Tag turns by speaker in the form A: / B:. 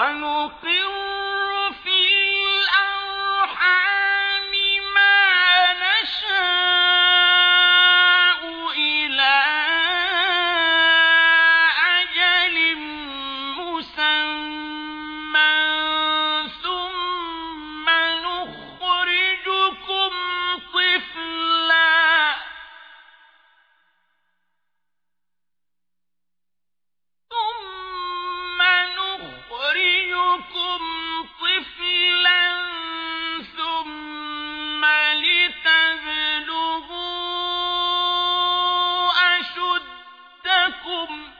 A: ونقيم لهم